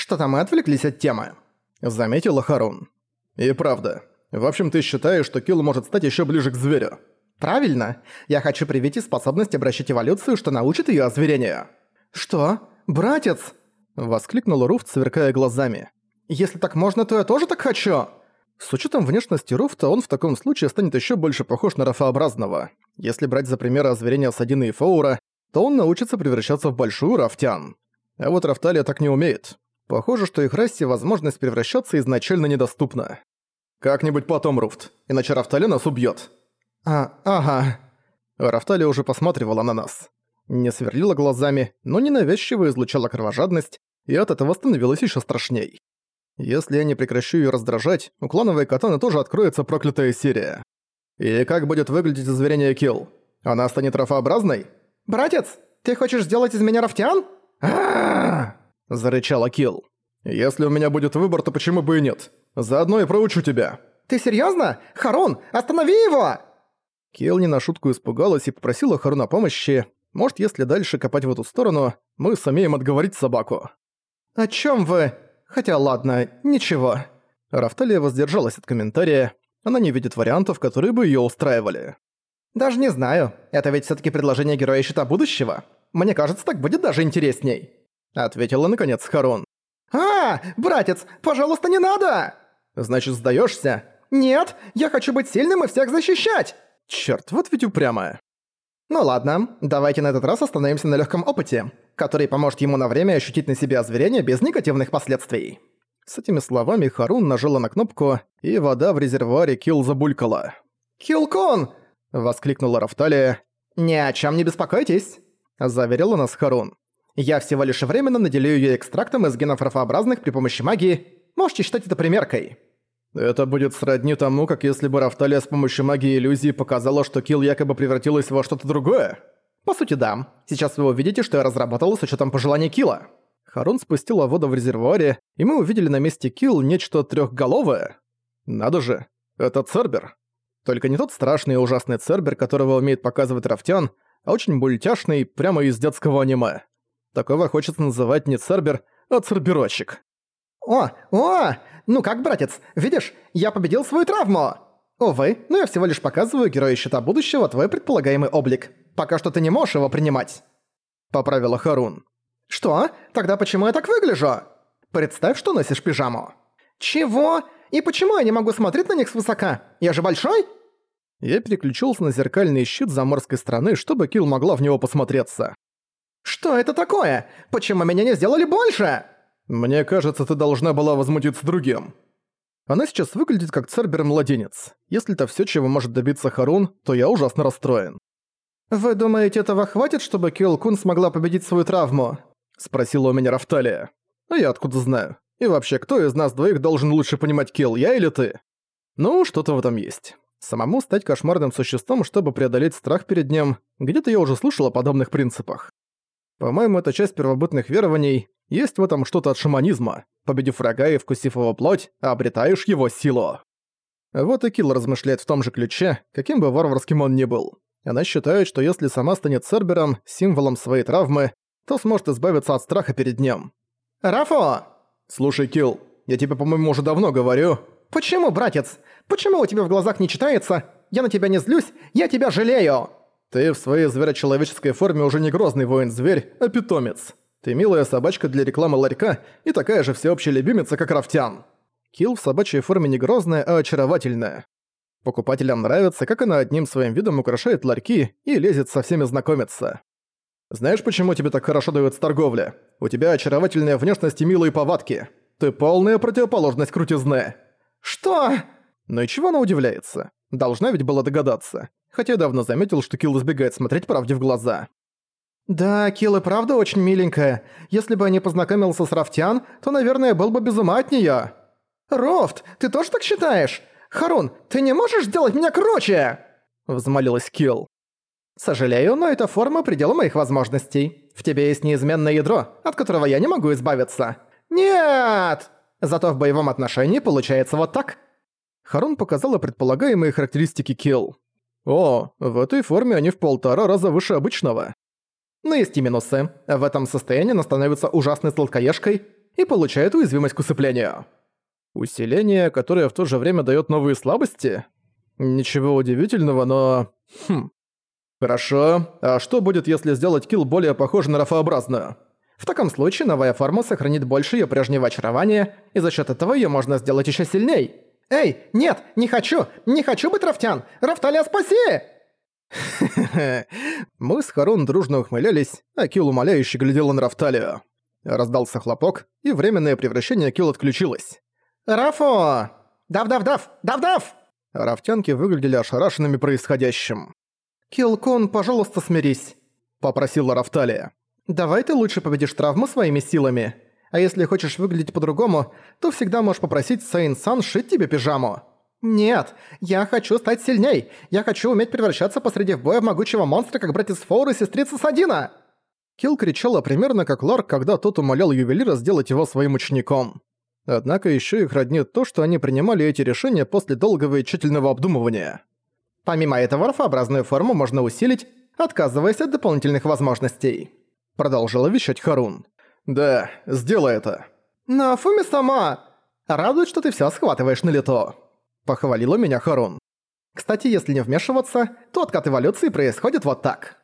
Что-то мы отвлеклись от темы», — заметила Харун. «И правда. В общем, ты считаешь, что Килл может стать еще ближе к зверю?» «Правильно. Я хочу привить способность обращать эволюцию, что научит ее озверению». «Что? Братец?» — воскликнул Руфт, сверкая глазами. «Если так можно, то я тоже так хочу!» С учетом внешности Руфта, он в таком случае станет еще больше похож на рафообразного. Если брать за пример озверения Садины и Фоура, то он научится превращаться в большую рафтян. А вот Рафталия так не умеет. Похоже, что их расе возможность превращаться изначально недоступна. «Как-нибудь потом, Руфт, иначе Рафталия нас убьет. «А, ага». Рафталия уже посматривала на нас. Не сверлила глазами, но ненавязчиво излучала кровожадность, и от этого становилось еще страшней. Если я не прекращу ее раздражать, у клановой катаны тоже откроется проклятая серия. И как будет выглядеть изверение Килл? Она станет рафообразной? «Братец, ты хочешь сделать из меня рафтян?» Зарычала Килл. «Если у меня будет выбор, то почему бы и нет? Заодно и проучу тебя». «Ты серьёзно? Харун, останови его!» Килл не на шутку испугалась и попросила Харуна помощи. Может, если дальше копать в эту сторону, мы сумеем отговорить собаку. «О чём вы?» Хотя ладно, ничего. Рафталия воздержалась от комментария. Она не видит вариантов, которые бы её устраивали. «Даже не знаю. Это ведь всё-таки предложение героя Щита Будущего. Мне кажется, так будет даже интересней», — ответила наконец Харон. «А, братец, пожалуйста, не надо!» «Значит, сдаёшься?» «Нет, я хочу быть сильным и всех защищать!» «Чёрт, вот ведь упрямая». «Ну ладно, давайте на этот раз остановимся на легком опыте, который поможет ему на время ощутить на себе озверение без негативных последствий». С этими словами Харун нажала на кнопку, и вода в резервуаре Килл забулькала. «Киллкон!» — воскликнула Рафталия. «Ни о чем не беспокойтесь», — заверила нас Харун. «Я всего лишь временно наделю ее экстрактом из генов рафообразных при помощи магии. Можете считать это примеркой». Это будет сродни тому, как если бы Рафталия с помощью магии иллюзии показала, что Килл якобы превратилась во что-то другое. По сути, да. Сейчас вы увидите, что я разработал с учетом пожеланий Килла. Харун спустила воду в резервуаре, и мы увидели на месте Килл нечто трехголовое. Надо же, это Цербер. Только не тот страшный и ужасный Цербер, которого умеет показывать Рафтян, а очень мультяшный, прямо из детского аниме. Такого хочется называть не Цербер, а Церберочек. «О, о! Ну как, братец, видишь, я победил свою травму!» «Увы, но я всего лишь показываю герою Щита Будущего твой предполагаемый облик. Пока что ты не можешь его принимать», — поправила Харун. «Что? Тогда почему я так выгляжу? Представь, что носишь пижаму». «Чего? И почему я не могу смотреть на них свысока? Я же большой?» Я переключился на зеркальный щит заморской стороны, чтобы Килл могла в него посмотреться. «Что это такое? Почему меня не сделали больше?» «Мне кажется, ты должна была возмутиться другим». Она сейчас выглядит как Цербер-младенец. Если это всё, чего может добиться Харун, то я ужасно расстроен. «Вы думаете, этого хватит, чтобы Килл Кун смогла победить свою травму?» – спросила у меня Рафталия. «А я откуда знаю? И вообще, кто из нас двоих должен лучше понимать Килл, я или ты?» Ну, что-то в этом есть. Самому стать кошмарным существом, чтобы преодолеть страх перед ним, где-то я уже слышал о подобных принципах. По-моему, это часть первобытных верований, есть в этом что-то от шаманизма. Победив врага и вкусив его плоть, обретаешь его силу. Вот и Килл размышляет в том же ключе, каким бы варварским он ни был. Она считает, что если сама станет Цербером, символом своей травмы, то сможет избавиться от страха перед ним. «Рафо!» «Слушай, Килл, я тебе, по-моему, уже давно говорю...» «Почему, братец? Почему у тебя в глазах не читается? Я на тебя не злюсь, я тебя жалею!» «Ты в своей зверочеловеческой форме уже не грозный воин-зверь, а питомец. Ты милая собачка для рекламы ларька и такая же всеобщая любимица, как Рафтян. Килл в собачьей форме не грозная, а очаровательная. Покупателям нравится, как она одним своим видом украшает ларьки и лезет со всеми знакомиться. Знаешь, почему тебе так хорошо дается торговля? У тебя очаровательная внешность и милые повадки. Ты полная противоположность крутизны. Что? Ну и чего она удивляется? Должна ведь была догадаться. Хотя давно заметил, что Килл избегает смотреть правде в глаза. «Да, Килл и правда очень миленькая. Если бы я не познакомился с Рафтян, то, наверное, был бы без ума от неё». «Рофт, ты тоже так считаешь? Харун, ты не можешь сделать меня круче?» Взмолилась Килл. «Сожалею, но эта форма предела моих возможностей. В тебе есть неизменное ядро, от которого я не могу избавиться». «Нет!» Зато в боевом отношении получается вот так. Харун показала предполагаемые характеристики Килл. О, в этой форме они в полтора раза выше обычного. Но есть и минусы. В этом состоянии она становится ужасной сладкоежкой и получает уязвимость к усыплению. Усиление, которое в то же время дает новые слабости? Ничего удивительного, но... Хм. Хорошо. А что будет, если сделать килл более похож на рафообразную? В таком случае новая форма сохранит больше ее прежнего очарования, и за счет этого ее можно сделать еще сильней. «Эй, нет, не хочу! Не хочу быть Рафтян! Рафталя, спаси!» Мы с Харун дружно ухмылялись, а Килл умоляюще глядела на Рафталию. Раздался хлопок, и временное превращение Килл отключилось. «Рафо! Дав-дав-дав! Дав-дав!» Рафтянки выглядели ошарашенными происходящим. «Килл-кун, пожалуйста, смирись», — попросила Рафталия. «Давай ты лучше победишь травму своими силами. А если хочешь выглядеть по-другому, то всегда можешь попросить Сейн-сан шить тебе пижаму». «Нет, я хочу стать сильней. Я хочу уметь превращаться посреди боя в могучего монстра, как братец Фоур и сестрица Садина!» Килл кричала примерно как Ларк, когда тот умолял ювелира сделать его своим учеником. Однако еще их роднит то, что они принимали эти решения после долгого и тщательного обдумывания. Помимо этого, орфообразную форму можно усилить, отказываясь от дополнительных возможностей. Продолжила вещать Харун. «Да, сделай это». «Но Фуми сама...» «Радует, что ты всё схватываешь на лето», — похвалила меня Харун. «Кстати, если не вмешиваться, то откат эволюции происходит вот так».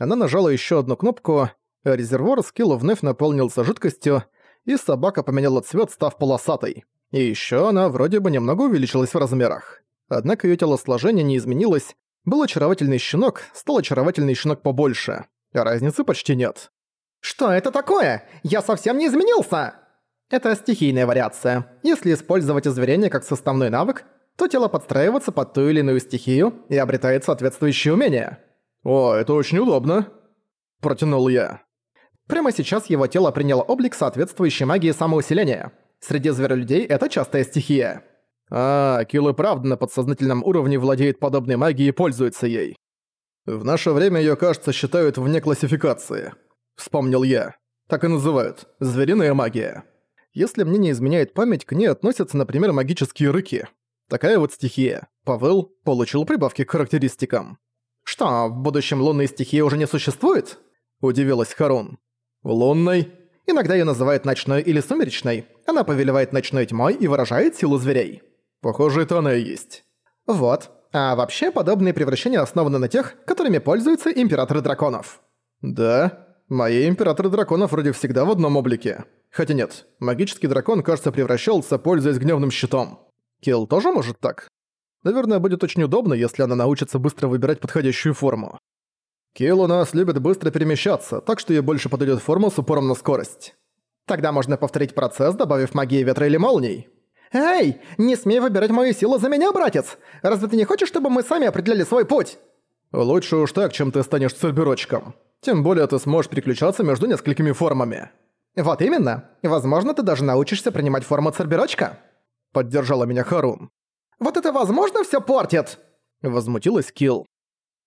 Она нажала ещё одну кнопку, резервуар скилла вновь наполнился жидкостью, и собака поменяла цвет, став полосатой. И еще она вроде бы немного увеличилась в размерах. Однако ее телосложение не изменилось. Был очаровательный щенок, стал очаровательный щенок побольше. Разницы почти нет. «Что это такое? Я совсем не изменился!» Это стихийная вариация. Если использовать изверение как составной навык, то тело подстраивается под ту или иную стихию и обретает соответствующие умения. «О, это очень удобно!» Протянул я. Прямо сейчас его тело приняло облик соответствующей магии самоусиления. Среди зверолюдей это частая стихия. А, Килл и правда на подсознательном уровне владеет подобной магией и пользуется ей. В наше время её, кажется, считают вне классификации. Вспомнил я. Так и называют. Звериная магия. Если мне не изменяет память, к ней относятся, например, магические рыки. Такая вот стихия. Павел получил прибавки к характеристикам. «Что, в будущем лунной стихии уже не существует?» – удивилась Харун. Лунной. Иногда ее называют ночной или сумеречной. Она повелевает ночной тьмой и выражает силу зверей. Похоже, это она и есть. Вот. А вообще, подобные превращения основаны на тех, которыми пользуются императоры драконов. Да, мои императоры драконов вроде всегда в одном облике. Хотя нет, магический дракон, кажется, превращался, пользуясь гневным щитом. Килл тоже может так? Наверное, будет очень удобно, если она научится быстро выбирать подходящую форму. Килл у нас любит быстро перемещаться, так что ей больше подойдет форма с упором на скорость. Тогда можно повторить процесс, добавив магии ветра или молний. «Эй, не смей выбирать мою силу за меня, братец! Разве ты не хочешь, чтобы мы сами определили свой путь?» «Лучше уж так, чем ты станешь церберочком. Тем более ты сможешь переключаться между несколькими формами». «Вот именно. Возможно, ты даже научишься принимать форму церберочка?» Поддержала меня Харун. «Вот это возможно все портит!» Возмутилась Килл.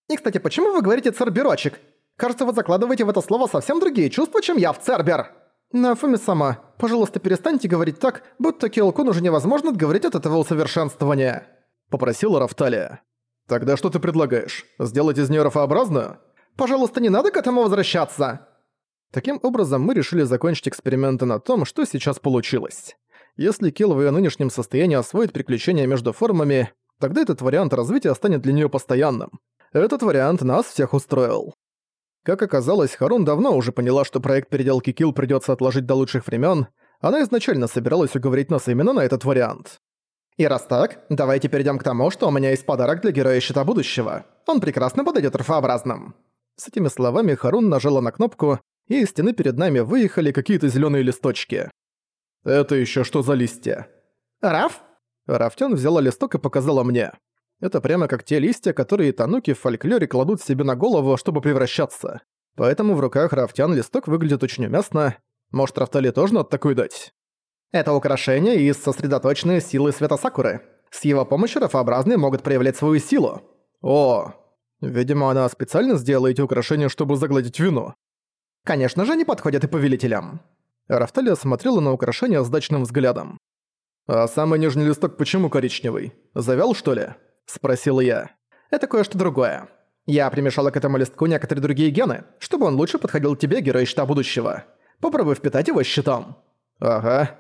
И, кстати, почему вы говорите «церберочек»? Кажется, вы закладываете в это слово совсем другие чувства, чем я в цербер. Нафуми сама, пожалуйста, перестаньте говорить так, будто Киолкун уже невозможно отговорить от этого усовершенствования. Попросила Рафталия. Тогда что ты предлагаешь? Сделать из неё рафообразную? Пожалуйста, не надо к этому возвращаться. Таким образом, мы решили закончить эксперименты на том, что сейчас получилось. Если Килл в её нынешнем состоянии освоит приключения между формами, тогда этот вариант развития станет для неё постоянным. Этот вариант нас всех устроил. Как оказалось, Харун давно уже поняла, что проект переделки Килл придётся отложить до лучших времен. Она изначально собиралась уговорить нас именно на этот вариант. И раз так, давайте перейдем к тому, что у меня есть подарок для героя Щита Будущего. Он прекрасно подойдет рфообразным. С этими словами Харун нажала на кнопку, и из стены перед нами выехали какие-то зеленые листочки. «Это еще что за листья?» «Раф?» Рафтян взяла листок и показала мне. Это прямо как те листья, которые тануки в фольклоре кладут себе на голову, чтобы превращаться. Поэтому в руках рафтян листок выглядит очень уместно. Может, Рафтали тоже надо такой дать? Это украшение из сосредоточенной силы света Сакуры. С его помощью рафообразные могут проявлять свою силу. О, видимо, она специально сделала эти украшения, чтобы загладить вину. Конечно же, они подходят и повелителям. Рафталия смотрела на украшение с дачным взглядом. «А самый нижний листок почему коричневый? Завял, что ли?» – спросил я. «Это кое-что другое. Я примешала к этому листку некоторые другие гены, чтобы он лучше подходил тебе, герой щита будущего. Попробуй впитать его щитом». Ага.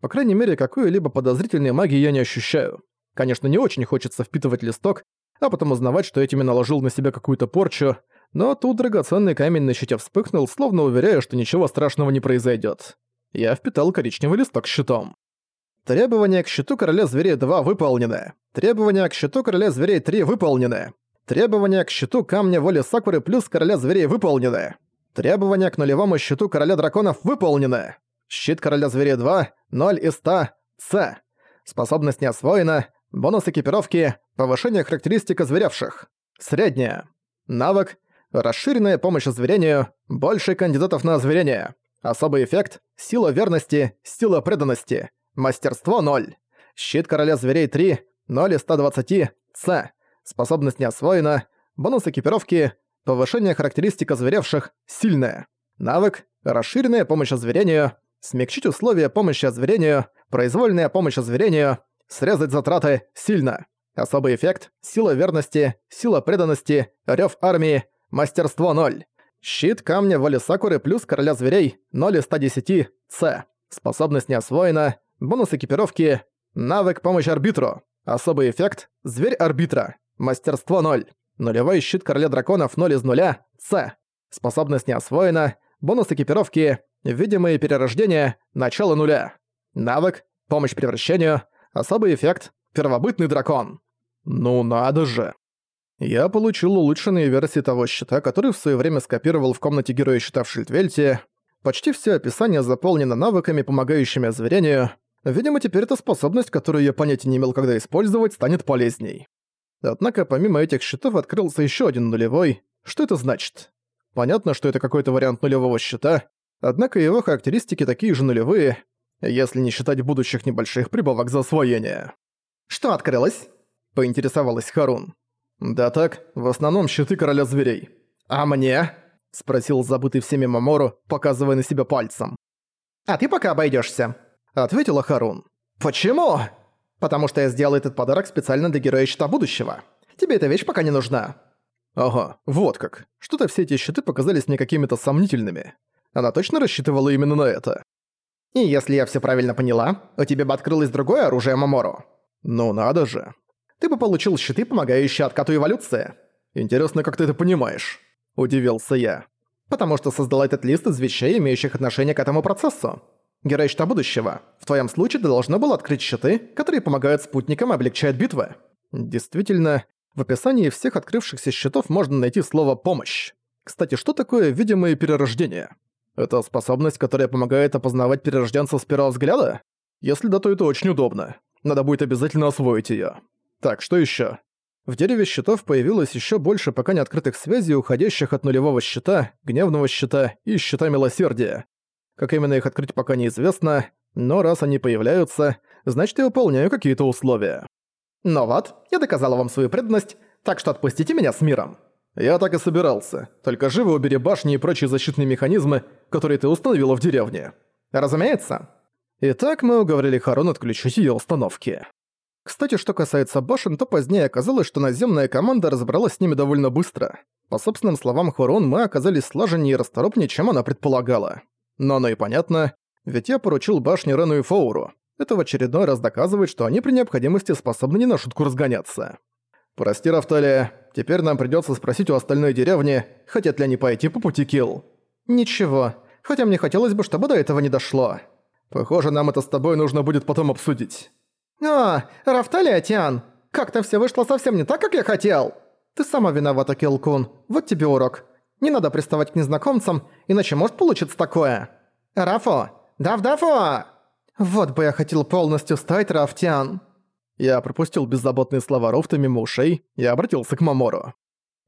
По крайней мере, какой-либо подозрительной магии я не ощущаю. Конечно, не очень хочется впитывать листок, а потом узнавать, что этими наложил на себя какую-то порчу, но тут драгоценный камень на щите вспыхнул, словно уверяя, что ничего страшного не произойдет. Я впитал коричневый листок щитом. Требования к щиту короля зверей 2 выполнены. Требования к щиту короля зверей 3 выполнены. Требования к щиту камня воли Сакуры плюс короля зверей выполнены. Требования к нулевому щиту короля драконов выполнены. Щит короля зверей 2, 0 из 100, С. Способность не освоена, бонус экипировки, повышение характеристик озверевших. Средняя. Навык, расширенная помощь озверению, больше кандидатов на озверение. Особый эффект, сила верности, сила преданности, мастерство 0. Щит короля зверей 3, 0 из 120, С. Способность не освоена, бонус экипировки, повышение характеристик озверевших, сильная. Навык, расширенная помощь озверению, смягчить условия помощи озверению, произвольная помощь озверению, срезать затраты, сильно. Особый эффект, сила верности, сила преданности, рёв армии, мастерство 0. Щит камня воли Сакуры плюс короля зверей 0 из 110, С. Способность не освоена, бонус экипировки, навык помощь арбитру. Особый эффект, зверь арбитра, мастерство 0. Нулевой щит короля драконов 0 из 0, С. Способность не освоена, бонус экипировки, видимые перерождения, начало нуля. Навык, помощь превращению, особый эффект, первобытный дракон. Ну надо же. Я получил улучшенные версии того щита, который в своё время скопировал в комнате героя щита в Шильдвельте. Почти все описание заполнено навыками, помогающими озверению. Видимо, теперь эта способность, которую я понятия не имел, когда использовать, станет полезней. Однако помимо этих щитов открылся ещё один нулевой. Что это значит? Понятно, что это какой-то вариант нулевого щита, однако его характеристики такие же нулевые, если не считать будущих небольших прибавок за освоение. «Что открылось?» – поинтересовалась Харун. «Да так, в основном щиты короля зверей». «А мне?» – спросил забытый всеми Мамору, показывая на себя пальцем. «А ты пока обойдешься, ответила Харун. «Почему?» «Потому что я сделал этот подарок специально для героя Щита Будущего. Тебе эта вещь пока не нужна». Ага, вот как. Что-то все эти щиты показались мне какими-то сомнительными. Она точно рассчитывала именно на это? И если я все правильно поняла, у тебя бы открылось другое оружие Мамору. Ну надо же. Ты бы получил щиты, помогающие откату эволюции. Интересно, как ты это понимаешь? Удивился я. Потому что создал этот лист из вещей, имеющих отношение к этому процессу. Герой Щита Будущего. В твоем случае ты должно было открыть щиты, которые помогают спутникам и облегчают битвы. Действительно, в описании всех открывшихся щитов можно найти слово «помощь». Кстати, что такое видимое перерождение? Это способность, которая помогает опознавать перерожденцев с первого взгляда? Если да, то это очень удобно. Надо будет обязательно освоить её. Так, что ещё? В дереве щитов появилось ещё больше пока не открытых связей, уходящих от нулевого щита, гневного щита и щита милосердия. Как именно их открыть пока неизвестно, но раз они появляются, значит я выполняю какие-то условия. Но вот, я доказала вам свою преданность, так что отпустите меня с миром». «Я так и собирался. Только живо убери башни и прочие защитные механизмы, которые ты установила в деревне». «Разумеется». Итак, мы уговорили Харон отключить её установки. Кстати, что касается башен, то позднее оказалось, что наземная команда разобралась с ними довольно быстро. По собственным словам Хурон, мы оказались слаженнее и расторопнее, чем она предполагала. Но оно и понятно, ведь я поручил башне Рену и Фоуру. Это в очередной раз доказывает, что они при необходимости способны не на шутку разгоняться. «Прости, Рафталия, теперь нам придётся спросить у остальной деревни, хотят ли они пойти по пути Килл». «Ничего, хотя мне хотелось бы, чтобы до этого не дошло». «Похоже, нам это с тобой нужно будет потом обсудить». «А, Рафталия, Тиан, как-то всё вышло совсем не так, как я хотел». «Ты сама виновата, Килл-кун, вот тебе урок. Не надо приставать к незнакомцам, иначе может получиться такое». «Рафо! Дав-дафо!» Вот бы я хотел полностью стать Рафтян. Я пропустил беззаботные слова Рофта мимо ушей и обратился к Мамору.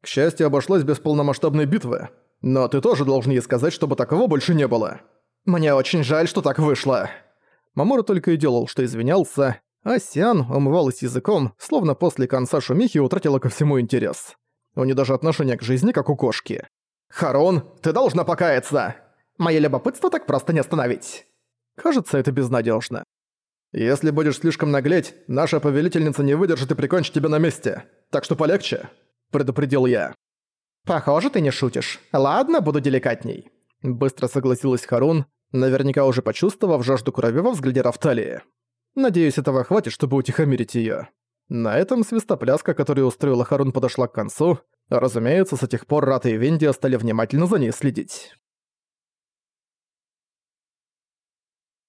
К счастью, обошлось без полномасштабной битвы. Но ты тоже должен ей сказать, чтобы такого больше не было. Мне очень жаль, что так вышло. Мамору только и делал, что извинялся, а Сиан умывалась языком, словно после конца шумихи утратила ко всему интерес. У нее даже отношение к жизни, как у кошки. «Харон, ты должна покаяться! Моё любопытство так просто не остановить!» Кажется, это безнадежно. Если будешь слишком наглеть, наша повелительница не выдержит и прикончит тебя на месте. Так что полегче, предупредил я. Похоже, ты не шутишь. Ладно, буду деликатней. Быстро согласилась Харун, наверняка уже почувствовав жажду крови во взгляде Рафталии. Надеюсь, этого хватит, чтобы утихомирить её. На этом свистопляска, которую устроила Харун, подошла к концу. Разумеется, с тех пор Рата и Вендия стали внимательно за ней следить.